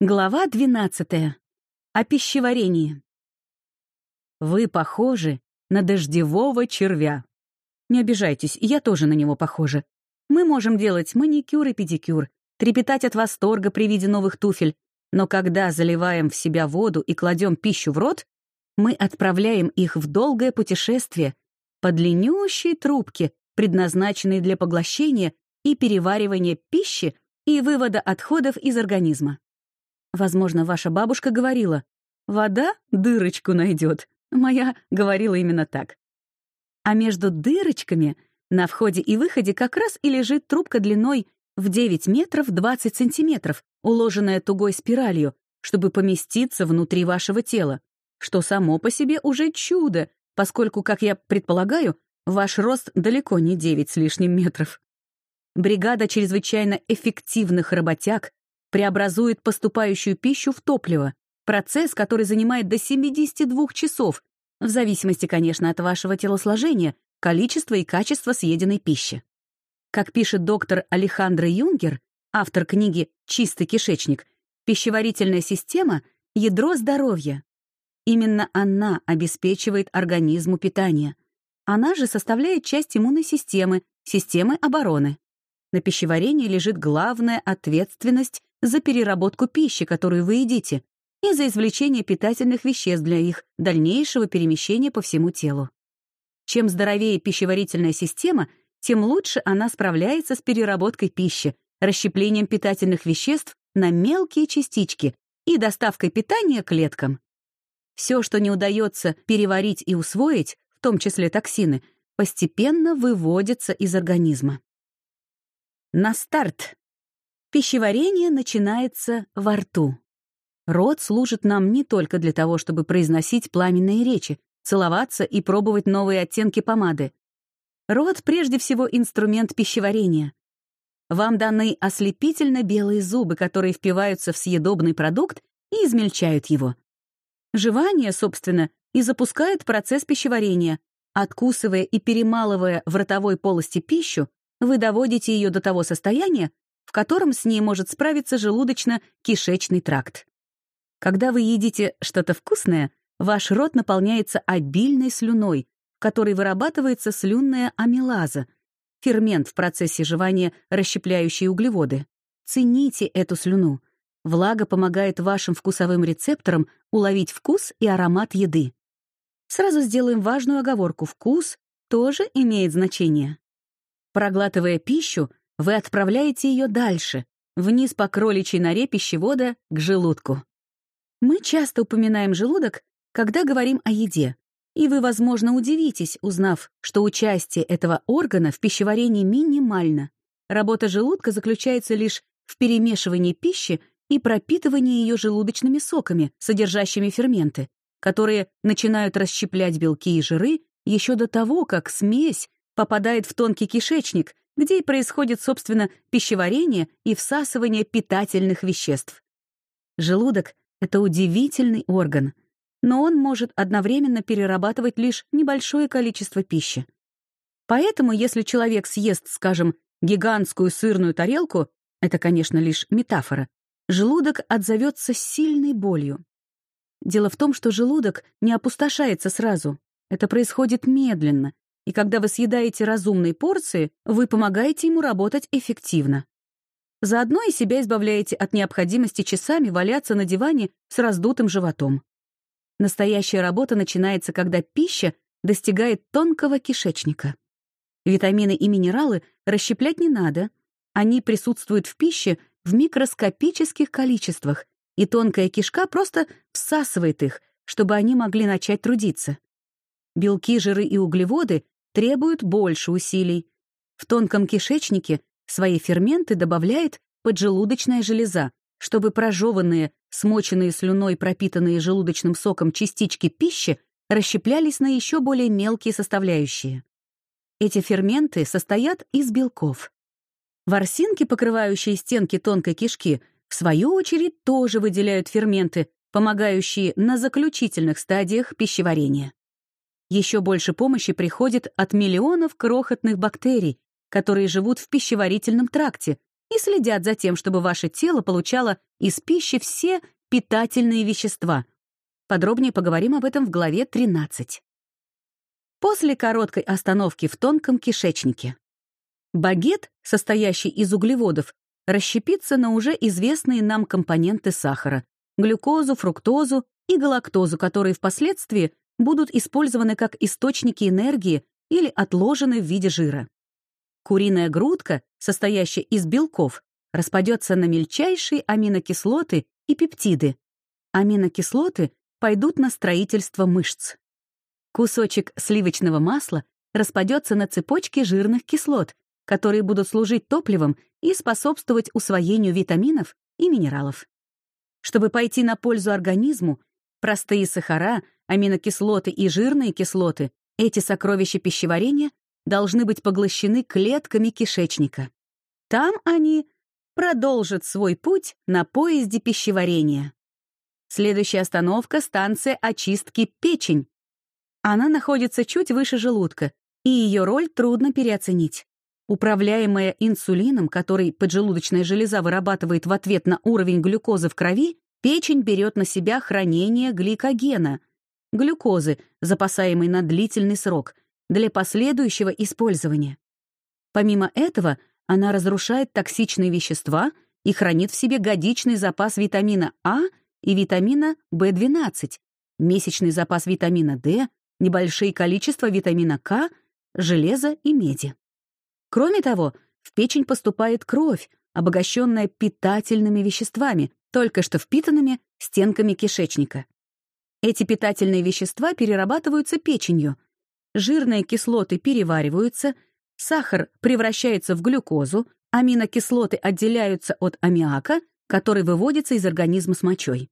Глава 12. О пищеварении. Вы похожи на дождевого червя. Не обижайтесь, я тоже на него похожа. Мы можем делать маникюр и педикюр, трепетать от восторга при виде новых туфель, но когда заливаем в себя воду и кладем пищу в рот, мы отправляем их в долгое путешествие по длиннющей трубке, предназначенной для поглощения и переваривания пищи и вывода отходов из организма. Возможно, ваша бабушка говорила, «Вода дырочку найдет». Моя говорила именно так. А между дырочками на входе и выходе как раз и лежит трубка длиной в 9 метров 20 сантиметров, уложенная тугой спиралью, чтобы поместиться внутри вашего тела, что само по себе уже чудо, поскольку, как я предполагаю, ваш рост далеко не 9 с лишним метров. Бригада чрезвычайно эффективных работяг преобразует поступающую пищу в топливо, процесс, который занимает до 72 часов, в зависимости, конечно, от вашего телосложения, количества и качества съеденной пищи. Как пишет доктор Алехандро Юнгер, автор книги «Чистый кишечник», пищеварительная система — ядро здоровья. Именно она обеспечивает организму питание. Она же составляет часть иммунной системы, системы обороны. На пищеварении лежит главная ответственность за переработку пищи, которую вы едите, и за извлечение питательных веществ для их дальнейшего перемещения по всему телу. Чем здоровее пищеварительная система, тем лучше она справляется с переработкой пищи, расщеплением питательных веществ на мелкие частички и доставкой питания клеткам. Все, что не удается переварить и усвоить, в том числе токсины, постепенно выводится из организма. На старт! Пищеварение начинается во рту. Рот служит нам не только для того, чтобы произносить пламенные речи, целоваться и пробовать новые оттенки помады. Рот прежде всего инструмент пищеварения. Вам даны ослепительно белые зубы, которые впиваются в съедобный продукт и измельчают его. Жевание, собственно, и запускает процесс пищеварения. Откусывая и перемалывая в ротовой полости пищу, вы доводите ее до того состояния, в котором с ней может справиться желудочно-кишечный тракт. Когда вы едите что-то вкусное, ваш рот наполняется обильной слюной, в которой вырабатывается слюнная амилаза, фермент в процессе жевания, расщепляющий углеводы. Цените эту слюну. Влага помогает вашим вкусовым рецепторам уловить вкус и аромат еды. Сразу сделаем важную оговорку. Вкус тоже имеет значение. Проглатывая пищу, вы отправляете ее дальше, вниз по кроличьей норе пищевода к желудку. Мы часто упоминаем желудок, когда говорим о еде, и вы, возможно, удивитесь, узнав, что участие этого органа в пищеварении минимально. Работа желудка заключается лишь в перемешивании пищи и пропитывании ее желудочными соками, содержащими ферменты, которые начинают расщеплять белки и жиры еще до того, как смесь попадает в тонкий кишечник, где и происходит, собственно, пищеварение и всасывание питательных веществ. Желудок — это удивительный орган, но он может одновременно перерабатывать лишь небольшое количество пищи. Поэтому, если человек съест, скажем, гигантскую сырную тарелку, это, конечно, лишь метафора, желудок отзовется сильной болью. Дело в том, что желудок не опустошается сразу. Это происходит медленно, и когда вы съедаете разумные порции, вы помогаете ему работать эффективно. Заодно и себя избавляете от необходимости часами валяться на диване с раздутым животом. Настоящая работа начинается, когда пища достигает тонкого кишечника. Витамины и минералы расщеплять не надо. Они присутствуют в пище в микроскопических количествах, и тонкая кишка просто всасывает их, чтобы они могли начать трудиться. Белки, жиры и углеводы требуют больше усилий. В тонком кишечнике свои ферменты добавляет поджелудочная железа, чтобы прожеванные, смоченные слюной, пропитанные желудочным соком частички пищи расщеплялись на еще более мелкие составляющие. Эти ферменты состоят из белков. Ворсинки, покрывающие стенки тонкой кишки, в свою очередь тоже выделяют ферменты, помогающие на заключительных стадиях пищеварения. Еще больше помощи приходит от миллионов крохотных бактерий, которые живут в пищеварительном тракте, и следят за тем, чтобы ваше тело получало из пищи все питательные вещества. Подробнее поговорим об этом в главе 13. После короткой остановки в тонком кишечнике. Багет, состоящий из углеводов, расщепится на уже известные нам компоненты сахара — глюкозу, фруктозу и галактозу, которые впоследствии будут использованы как источники энергии или отложены в виде жира. Куриная грудка, состоящая из белков, распадется на мельчайшие аминокислоты и пептиды. Аминокислоты пойдут на строительство мышц. Кусочек сливочного масла распадется на цепочки жирных кислот, которые будут служить топливом и способствовать усвоению витаминов и минералов. Чтобы пойти на пользу организму, простые сахара, аминокислоты и жирные кислоты, эти сокровища пищеварения должны быть поглощены клетками кишечника. Там они продолжат свой путь на поезде пищеварения. Следующая остановка — станция очистки печень. Она находится чуть выше желудка, и ее роль трудно переоценить. Управляемая инсулином, который поджелудочная железа вырабатывает в ответ на уровень глюкозы в крови, печень берет на себя хранение гликогена, глюкозы, запасаемой на длительный срок, для последующего использования. Помимо этого, она разрушает токсичные вещества и хранит в себе годичный запас витамина А и витамина В12, месячный запас витамина D, небольшие количества витамина К, железа и меди. Кроме того, в печень поступает кровь, обогащенная питательными веществами, только что впитанными стенками кишечника. Эти питательные вещества перерабатываются печенью. Жирные кислоты перевариваются, сахар превращается в глюкозу, аминокислоты отделяются от аммиака, который выводится из организма с мочой.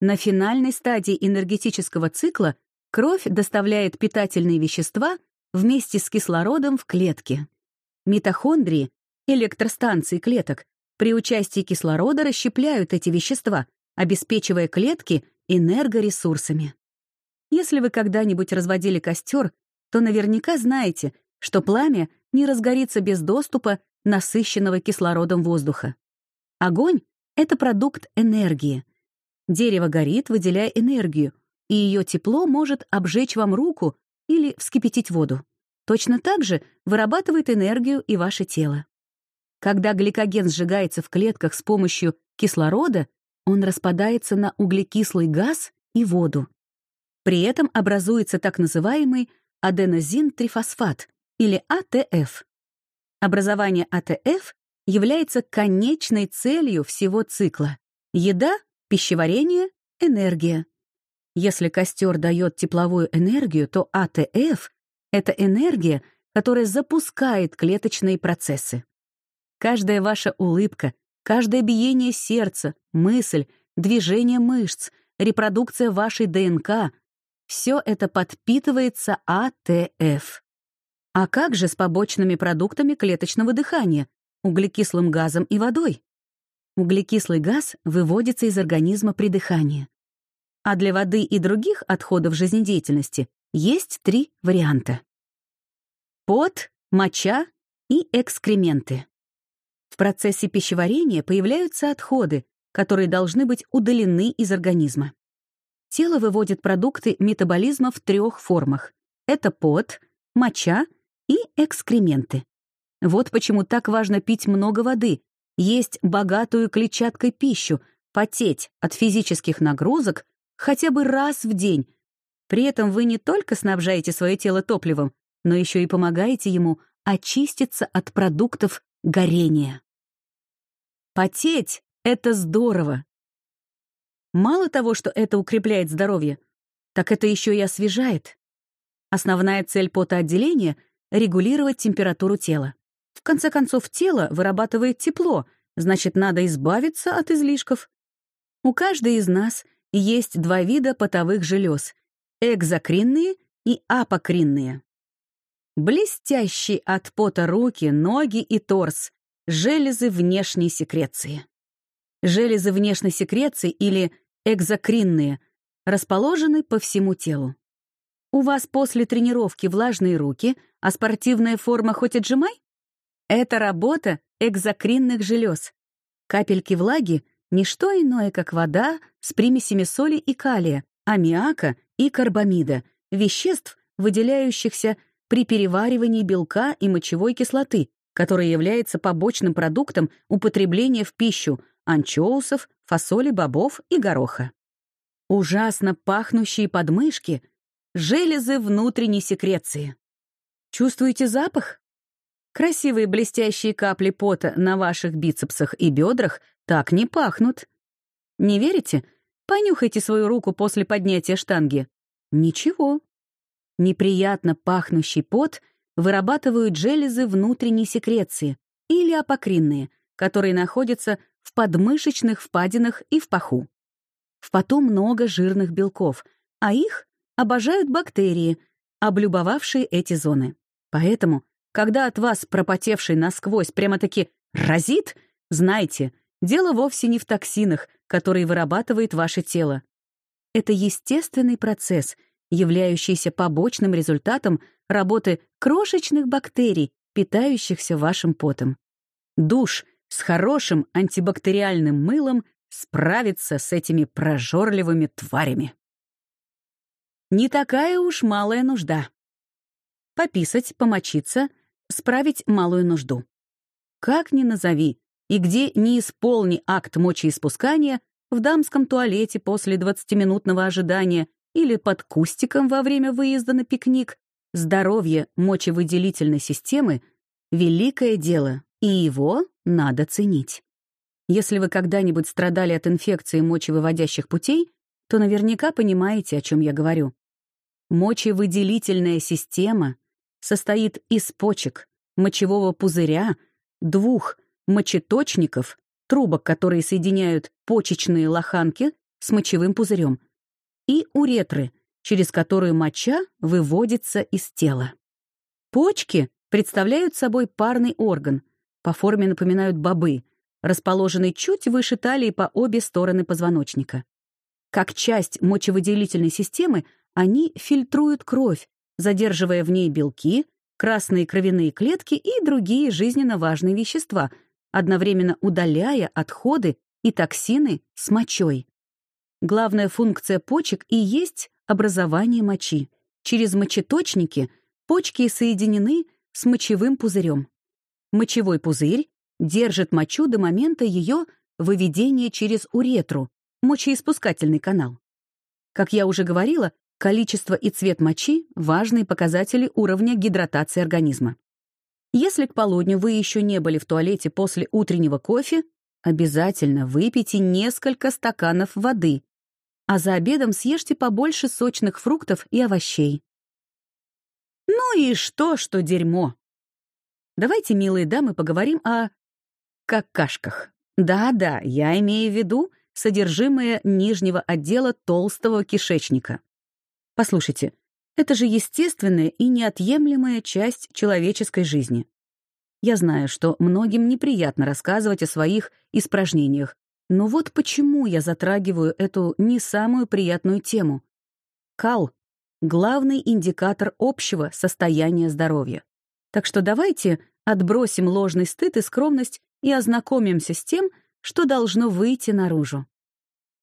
На финальной стадии энергетического цикла кровь доставляет питательные вещества вместе с кислородом в клетки. Митохондрии, электростанции клеток, при участии кислорода расщепляют эти вещества, обеспечивая клетки энергоресурсами. Если вы когда-нибудь разводили костер, то наверняка знаете, что пламя не разгорится без доступа насыщенного кислородом воздуха. Огонь — это продукт энергии. Дерево горит, выделяя энергию, и ее тепло может обжечь вам руку или вскипятить воду. Точно так же вырабатывает энергию и ваше тело. Когда гликоген сжигается в клетках с помощью кислорода, он распадается на углекислый газ и воду. При этом образуется так называемый аденозин-трифосфат или АТФ. Образование АТФ является конечной целью всего цикла. Еда, пищеварение, энергия. Если костер дает тепловую энергию, то АТФ это энергия, которая запускает клеточные процессы. Каждая ваша улыбка, каждое биение сердца, мысль, движение мышц, репродукция вашей ДНК — все это подпитывается АТФ. А как же с побочными продуктами клеточного дыхания, углекислым газом и водой? Углекислый газ выводится из организма при дыхании. А для воды и других отходов жизнедеятельности есть три варианта. Пот, моча и экскременты. В процессе пищеварения появляются отходы, которые должны быть удалены из организма. Тело выводит продукты метаболизма в трех формах. Это пот, моча и экскременты. Вот почему так важно пить много воды, есть богатую клетчаткой пищу, потеть от физических нагрузок хотя бы раз в день, при этом вы не только снабжаете свое тело топливом, но еще и помогаете ему очиститься от продуктов горения. Потеть — это здорово. Мало того, что это укрепляет здоровье, так это еще и освежает. Основная цель потоотделения — регулировать температуру тела. В конце концов, тело вырабатывает тепло, значит, надо избавиться от излишков. У каждой из нас есть два вида потовых желез экзокринные и апокринные. Блестящие от пота руки, ноги и торс, железы внешней секреции. Железы внешней секреции или экзокринные расположены по всему телу. У вас после тренировки влажные руки, а спортивная форма хоть отжимай? Это работа экзокринных желез. Капельки влаги — ничто иное, как вода с примесями соли и калия, аммиака и карбамида, веществ, выделяющихся при переваривании белка и мочевой кислоты, которая является побочным продуктом употребления в пищу анчоусов, фасоли, бобов и гороха. Ужасно пахнущие подмышки — железы внутренней секреции. Чувствуете запах? Красивые блестящие капли пота на ваших бицепсах и бедрах так не пахнут. Не верите? Понюхайте свою руку после поднятия штанги. Ничего. Неприятно пахнущий пот вырабатывают железы внутренней секреции или апокринные, которые находятся в подмышечных впадинах и в паху. В поту много жирных белков, а их обожают бактерии, облюбовавшие эти зоны. Поэтому, когда от вас пропотевший насквозь прямо-таки разит, знайте, дело вовсе не в токсинах, которые вырабатывает ваше тело. Это естественный процесс, являющийся побочным результатом работы крошечных бактерий, питающихся вашим потом. Душ с хорошим антибактериальным мылом справится с этими прожорливыми тварями. Не такая уж малая нужда. Пописать, помочиться, справить малую нужду. Как ни назови, и где не исполни акт мочеиспускания, в дамском туалете после 20-минутного ожидания или под кустиком во время выезда на пикник, здоровье мочевыделительной системы — великое дело, и его надо ценить. Если вы когда-нибудь страдали от инфекции мочевыводящих путей, то наверняка понимаете, о чем я говорю. Мочевыделительная система состоит из почек, мочевого пузыря, двух мочеточников, трубок, которые соединяют почечные лоханки с мочевым пузырем, и уретры, через которую моча выводится из тела. Почки представляют собой парный орган, по форме напоминают бобы, расположенный чуть выше талии по обе стороны позвоночника. Как часть мочевыделительной системы они фильтруют кровь, задерживая в ней белки, красные кровяные клетки и другие жизненно важные вещества, одновременно удаляя отходы и токсины с мочой. Главная функция почек и есть образование мочи. Через мочеточники почки соединены с мочевым пузырем. Мочевой пузырь держит мочу до момента ее выведения через уретру, мочеиспускательный канал. Как я уже говорила, количество и цвет мочи — важные показатели уровня гидратации организма. Если к полудню вы еще не были в туалете после утреннего кофе, обязательно выпейте несколько стаканов воды, а за обедом съешьте побольше сочных фруктов и овощей. Ну и что, что дерьмо? Давайте, милые дамы, поговорим о какашках. Да-да, я имею в виду содержимое нижнего отдела толстого кишечника. Послушайте, это же естественная и неотъемлемая часть человеческой жизни. Я знаю, что многим неприятно рассказывать о своих испражнениях, но вот почему я затрагиваю эту не самую приятную тему. Кал — главный индикатор общего состояния здоровья. Так что давайте отбросим ложный стыд и скромность и ознакомимся с тем, что должно выйти наружу.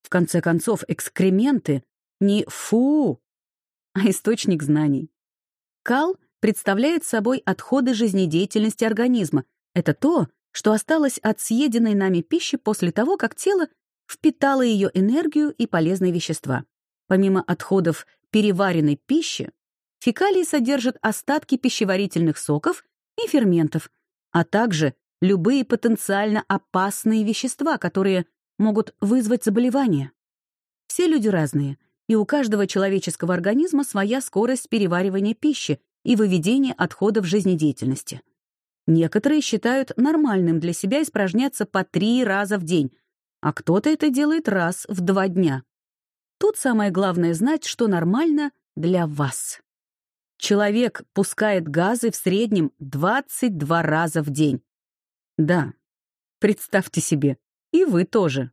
В конце концов, экскременты не фу, а источник знаний. Кал представляет собой отходы жизнедеятельности организма. Это то, что осталось от съеденной нами пищи после того, как тело впитало ее энергию и полезные вещества. Помимо отходов переваренной пищи, фекалии содержат остатки пищеварительных соков и ферментов, а также любые потенциально опасные вещества, которые могут вызвать заболевания. Все люди разные, и у каждого человеческого организма своя скорость переваривания пищи и выведения отходов жизнедеятельности. Некоторые считают нормальным для себя испражняться по три раза в день, а кто-то это делает раз в два дня. Тут самое главное знать, что нормально для вас. Человек пускает газы в среднем 22 раза в день. Да, представьте себе, и вы тоже.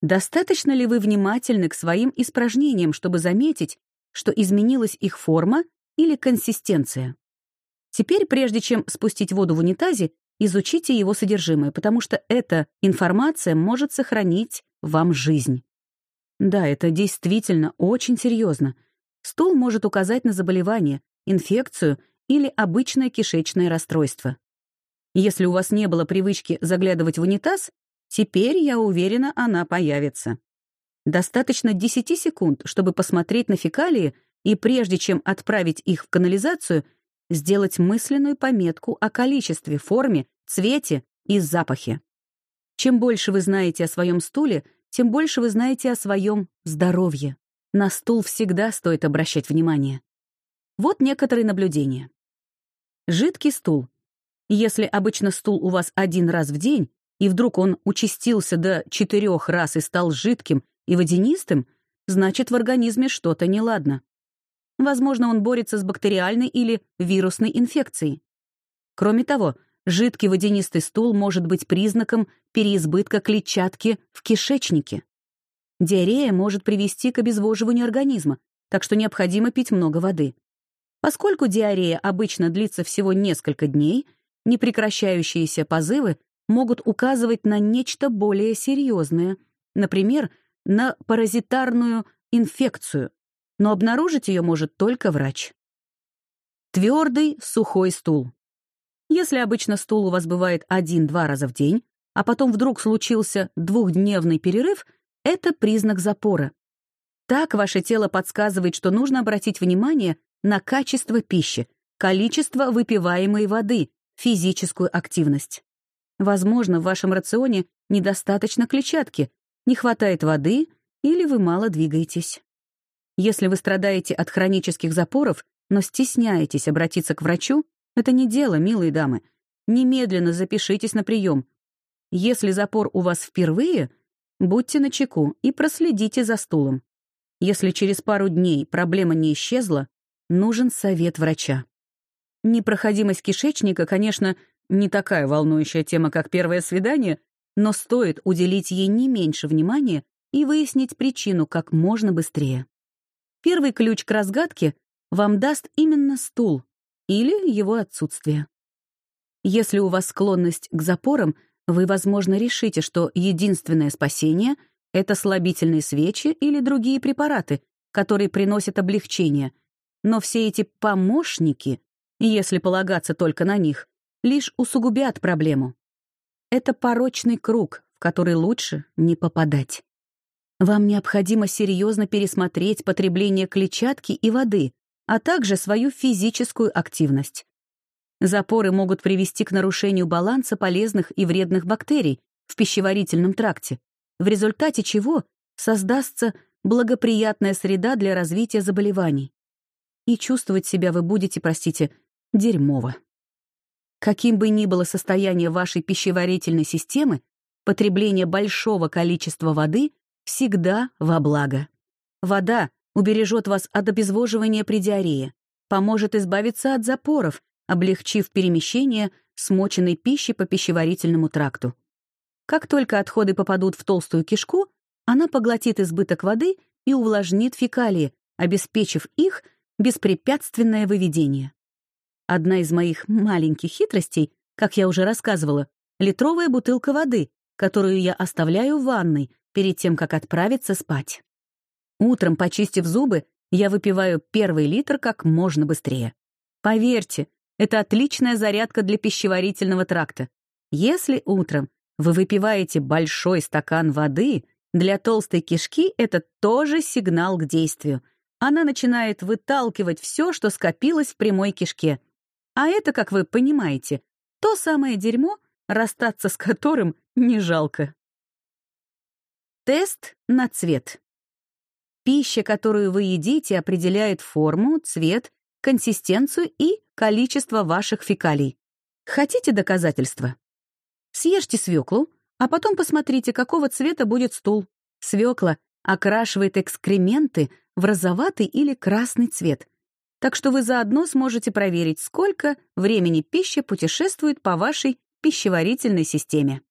Достаточно ли вы внимательны к своим испражнениям, чтобы заметить, что изменилась их форма или консистенция? Теперь, прежде чем спустить воду в унитазе, изучите его содержимое, потому что эта информация может сохранить вам жизнь. Да, это действительно очень серьезно. Стул может указать на заболевание, инфекцию или обычное кишечное расстройство. Если у вас не было привычки заглядывать в унитаз, теперь, я уверена, она появится. Достаточно 10 секунд, чтобы посмотреть на фекалии и прежде чем отправить их в канализацию, сделать мысленную пометку о количестве, форме, цвете и запахе. Чем больше вы знаете о своем стуле, тем больше вы знаете о своем здоровье. На стул всегда стоит обращать внимание. Вот некоторые наблюдения. Жидкий стул. Если обычно стул у вас один раз в день, и вдруг он участился до четырех раз и стал жидким и водянистым, значит, в организме что-то неладно. Возможно, он борется с бактериальной или вирусной инфекцией. Кроме того, жидкий водянистый стул может быть признаком переизбытка клетчатки в кишечнике. Диарея может привести к обезвоживанию организма, так что необходимо пить много воды. Поскольку диарея обычно длится всего несколько дней, непрекращающиеся позывы могут указывать на нечто более серьезное, например, на паразитарную инфекцию, но обнаружить ее может только врач. Твердый сухой стул. Если обычно стул у вас бывает один-два раза в день, а потом вдруг случился двухдневный перерыв, это признак запора. Так ваше тело подсказывает, что нужно обратить внимание на качество пищи, количество выпиваемой воды, физическую активность. Возможно, в вашем рационе недостаточно клетчатки, не хватает воды или вы мало двигаетесь. Если вы страдаете от хронических запоров, но стесняетесь обратиться к врачу, это не дело, милые дамы. Немедленно запишитесь на прием. Если запор у вас впервые, будьте начеку и проследите за стулом. Если через пару дней проблема не исчезла, нужен совет врача. Непроходимость кишечника, конечно, не такая волнующая тема, как первое свидание, но стоит уделить ей не меньше внимания и выяснить причину как можно быстрее. Первый ключ к разгадке вам даст именно стул или его отсутствие. Если у вас склонность к запорам, вы, возможно, решите, что единственное спасение — это слабительные свечи или другие препараты, которые приносят облегчение. Но все эти помощники, если полагаться только на них, лишь усугубят проблему. Это порочный круг, в который лучше не попадать. Вам необходимо серьезно пересмотреть потребление клетчатки и воды, а также свою физическую активность. Запоры могут привести к нарушению баланса полезных и вредных бактерий в пищеварительном тракте, в результате чего создастся благоприятная среда для развития заболеваний. И чувствовать себя вы будете, простите, дерьмово. Каким бы ни было состояние вашей пищеварительной системы, потребление большого количества воды всегда во благо. Вода убережет вас от обезвоживания при диарее, поможет избавиться от запоров, облегчив перемещение смоченной пищи по пищеварительному тракту. Как только отходы попадут в толстую кишку, она поглотит избыток воды и увлажнит фекалии, обеспечив их беспрепятственное выведение. Одна из моих маленьких хитростей, как я уже рассказывала, литровая бутылка воды, которую я оставляю в ванной, перед тем, как отправиться спать. Утром, почистив зубы, я выпиваю первый литр как можно быстрее. Поверьте, это отличная зарядка для пищеварительного тракта. Если утром вы выпиваете большой стакан воды, для толстой кишки это тоже сигнал к действию. Она начинает выталкивать все, что скопилось в прямой кишке. А это, как вы понимаете, то самое дерьмо, расстаться с которым не жалко. Тест на цвет. Пища, которую вы едите, определяет форму, цвет, консистенцию и количество ваших фекалий. Хотите доказательства? Съешьте свеклу, а потом посмотрите, какого цвета будет стул. Свекла окрашивает экскременты в розоватый или красный цвет. Так что вы заодно сможете проверить, сколько времени пища путешествует по вашей пищеварительной системе.